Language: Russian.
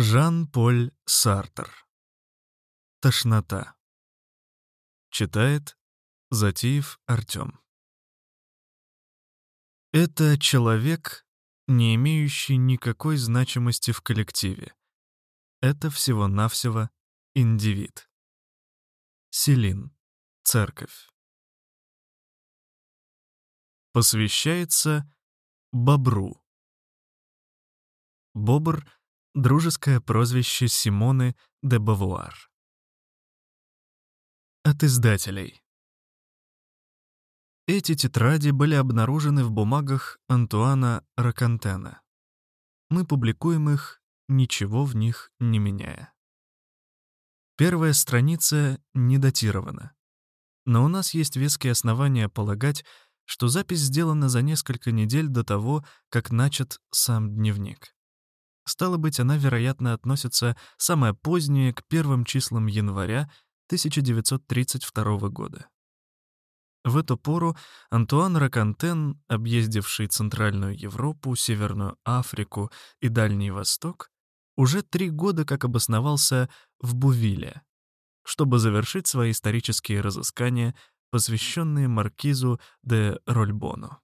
Жан-Поль Сартер. Тошнота. Читает Затиев Артем. Это человек, не имеющий никакой значимости в коллективе. Это всего-навсего индивид. Селин. Церковь. Посвящается Бобру. Бобр — дружеское прозвище Симоны де Бавуар. От издателей. Эти тетради были обнаружены в бумагах Антуана Ракантена. Мы публикуем их, ничего в них не меняя. Первая страница не датирована. Но у нас есть веские основания полагать, что запись сделана за несколько недель до того, как начат сам дневник. Стало быть, она, вероятно, относится самое позднее к первым числам января 1932 года. В эту пору Антуан Ракантен, объездивший Центральную Европу, Северную Африку и Дальний Восток, уже три года как обосновался в Бувиле, чтобы завершить свои исторические разыскания, посвященные маркизу де Рольбону.